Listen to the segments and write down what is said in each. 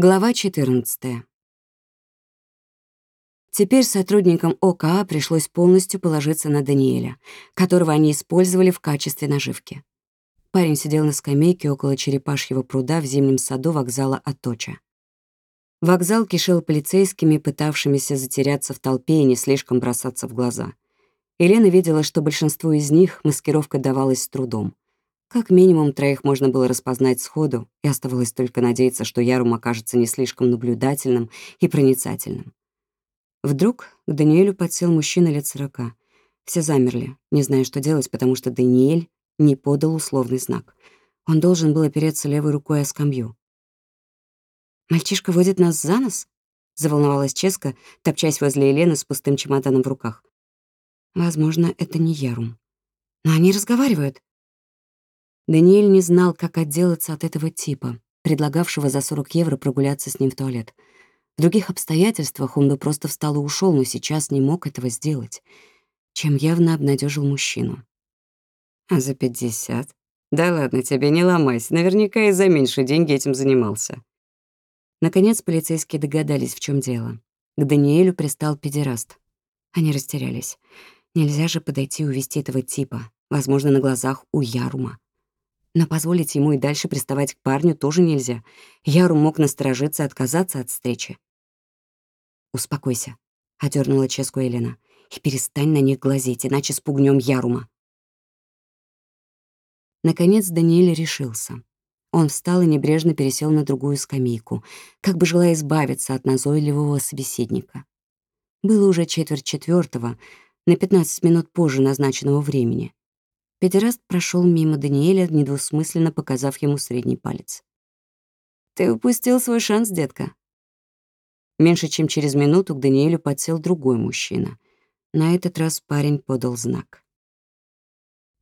Глава 14. Теперь сотрудникам ОКА пришлось полностью положиться на Даниэля, которого они использовали в качестве наживки. Парень сидел на скамейке около черепашьего пруда в зимнем саду вокзала Аточа. Вокзал кишел полицейскими, пытавшимися затеряться в толпе и не слишком бросаться в глаза. Елена видела, что большинству из них маскировка давалась с трудом. Как минимум троих можно было распознать сходу, и оставалось только надеяться, что Ярум окажется не слишком наблюдательным и проницательным. Вдруг к Даниэлю подсел мужчина лет сорока. Все замерли, не зная, что делать, потому что Даниэль не подал условный знак. Он должен был опереться левой рукой о скамью. «Мальчишка водит нас за нос?» — заволновалась Ческа, топчась возле Елены с пустым чемоданом в руках. «Возможно, это не Ярум. Но они разговаривают. Даниэль не знал, как отделаться от этого типа, предлагавшего за 40 евро прогуляться с ним в туалет. В других обстоятельствах он бы просто встал и ушел, но сейчас не мог этого сделать, чем явно обнадежил мужчину. «А за 50? Да ладно тебе, не ломайся. Наверняка и за меньшие деньги этим занимался». Наконец полицейские догадались, в чем дело. К Даниэлю пристал педераст. Они растерялись. Нельзя же подойти и увести этого типа, возможно, на глазах у Ярума. Но позволить ему и дальше приставать к парню тоже нельзя. Яру мог насторожиться и отказаться от встречи. «Успокойся», — одернула Ческу Елена. «И перестань на них глазеть, иначе спугнем Ярума». Наконец Даниэль решился. Он встал и небрежно пересел на другую скамейку, как бы желая избавиться от назойливого собеседника. Было уже четверть четвертого, на 15 минут позже назначенного времени. Педераст прошел мимо Даниэля, недвусмысленно показав ему средний палец. «Ты упустил свой шанс, детка». Меньше чем через минуту к Даниэлю подсел другой мужчина. На этот раз парень подал знак.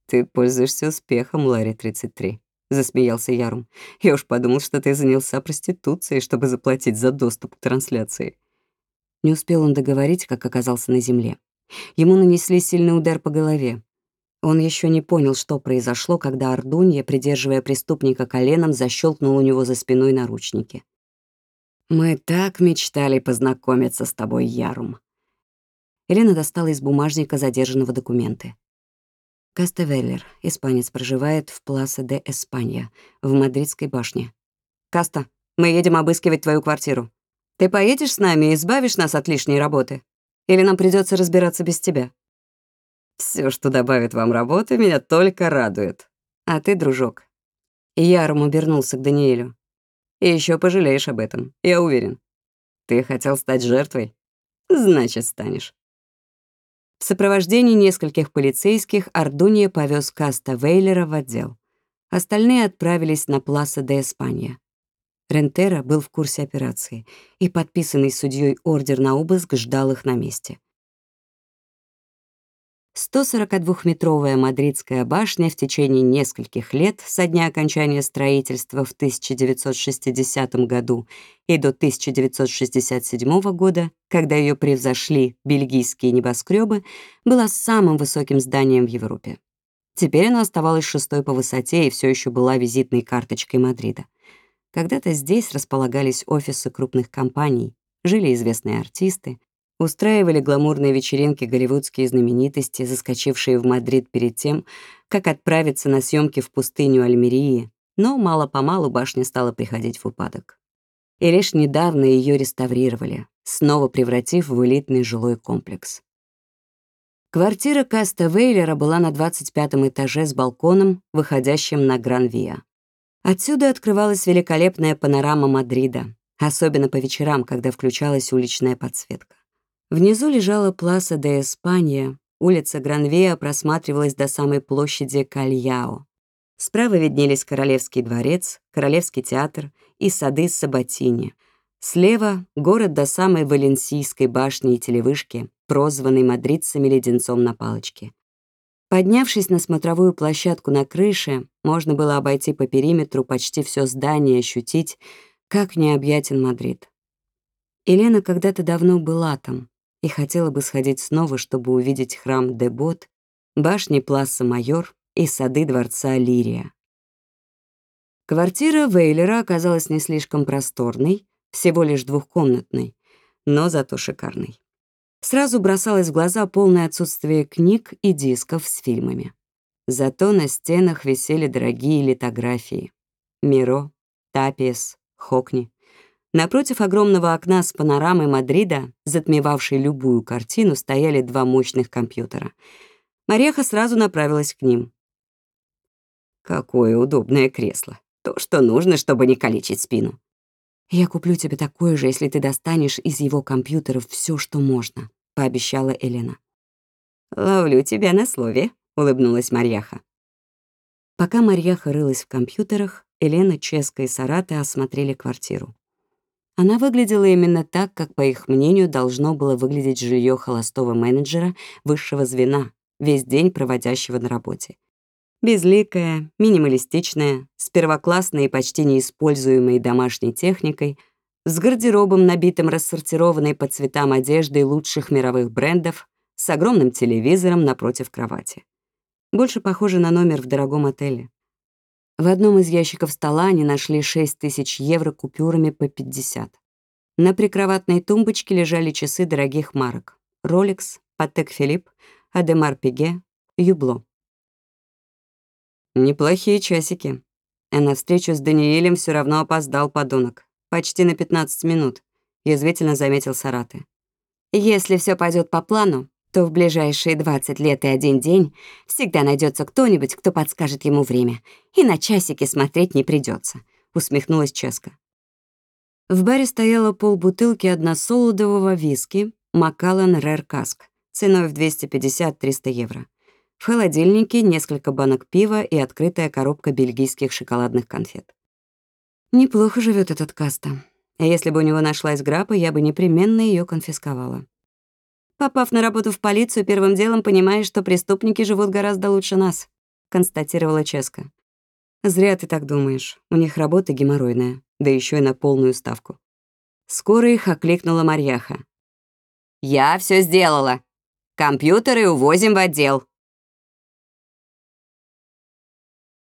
«Ты пользуешься успехом, Ларри-33», — засмеялся Ярум. «Я уж подумал, что ты занялся проституцией, чтобы заплатить за доступ к трансляции». Не успел он договорить, как оказался на земле. Ему нанесли сильный удар по голове. Он еще не понял, что произошло, когда Ордунья, придерживая преступника коленом, защелкнул у него за спиной наручники. «Мы так мечтали познакомиться с тобой, Ярум». Елена достала из бумажника задержанного документы. Каста испанец, проживает в Пласа де Эспанья, в Мадридской башне. «Каста, мы едем обыскивать твою квартиру. Ты поедешь с нами и избавишь нас от лишней работы? Или нам придется разбираться без тебя?» Все, что добавит вам работы, меня только радует. А ты, дружок. Яром обернулся к Даниэлю. И еще пожалеешь об этом, я уверен. Ты хотел стать жертвой? Значит, станешь. В сопровождении нескольких полицейских Ардуния повез Каста Вейлера в отдел. Остальные отправились на Пласа де Испания. Рентера был в курсе операции, и подписанный судьей ордер на обыск ждал их на месте. 142-метровая мадридская башня в течение нескольких лет со дня окончания строительства в 1960 году и до 1967 года, когда ее превзошли бельгийские небоскребы, была самым высоким зданием в Европе. Теперь она оставалась шестой по высоте и все еще была визитной карточкой Мадрида. Когда-то здесь располагались офисы крупных компаний, жили известные артисты, устраивали гламурные вечеринки голливудские знаменитости, заскочившие в Мадрид перед тем, как отправиться на съемки в пустыню Альмерии, но мало-помалу башня стала приходить в упадок. И лишь недавно ее реставрировали, снова превратив в элитный жилой комплекс. Квартира Каста Вейлера была на 25 этаже с балконом, выходящим на Гран-Виа. Отсюда открывалась великолепная панорама Мадрида, особенно по вечерам, когда включалась уличная подсветка. Внизу лежала Пласа де Испания, улица Гранвея просматривалась до самой площади Кальяо. Справа виднелись Королевский дворец, Королевский театр и сады Сабатини. Слева — город до самой Валенсийской башни и телевышки, прозванный мадридцами леденцом на палочке. Поднявшись на смотровую площадку на крыше, можно было обойти по периметру почти все здание и ощутить, как необъятен Мадрид. Елена когда-то давно была там, и хотела бы сходить снова, чтобы увидеть храм Дебот, башни Пласа Майор и сады дворца Лирия. Квартира Вейлера оказалась не слишком просторной, всего лишь двухкомнатный, но зато шикарный. Сразу бросалось в глаза полное отсутствие книг и дисков с фильмами. Зато на стенах висели дорогие литографии. Миро, Тапиес, Хокни. Напротив огромного окна с панорамой Мадрида, затмевавшей любую картину, стояли два мощных компьютера. Мареха сразу направилась к ним. «Какое удобное кресло. То, что нужно, чтобы не калечить спину». «Я куплю тебе такое же, если ты достанешь из его компьютеров все, что можно», — пообещала Элена. «Ловлю тебя на слове», — улыбнулась Марьяха. Пока Марьяха рылась в компьютерах, Елена, Ческа и Сараты осмотрели квартиру. Она выглядела именно так, как, по их мнению, должно было выглядеть жилье холостого менеджера высшего звена, весь день проводящего на работе. Безликая, минималистичная, с первоклассной и почти неиспользуемой домашней техникой, с гардеробом, набитым рассортированной по цветам одеждой лучших мировых брендов, с огромным телевизором напротив кровати больше похоже на номер в дорогом отеле. В одном из ящиков стола они нашли 6 тысяч евро купюрами по 50. На прикроватной тумбочке лежали часы дорогих марок. Rolex, Patek Philippe, Адемар Пиге, Юбло. Неплохие часики. А на встречу с Даниэлем все равно опоздал подонок. Почти на 15 минут, язвительно заметил Сараты. Если все пойдет по плану, то в ближайшие 20 лет и один день всегда найдется кто-нибудь, кто подскажет ему время, и на часики смотреть не придется, усмехнулась Ческа. В баре стояла полбутылки односолодового виски Макалан Рэр Каск ценой в 250-300 евро. В холодильнике несколько банок пива и открытая коробка бельгийских шоколадных конфет. Неплохо живет этот Каста. Если бы у него нашлась грапа, я бы непременно ее конфисковала. Попав на работу в полицию, первым делом понимаешь, что преступники живут гораздо лучше нас», — констатировала Ческа. «Зря ты так думаешь. У них работа геморройная, да еще и на полную ставку». Скоро их окликнула Марьяха. «Я все сделала. Компьютеры увозим в отдел.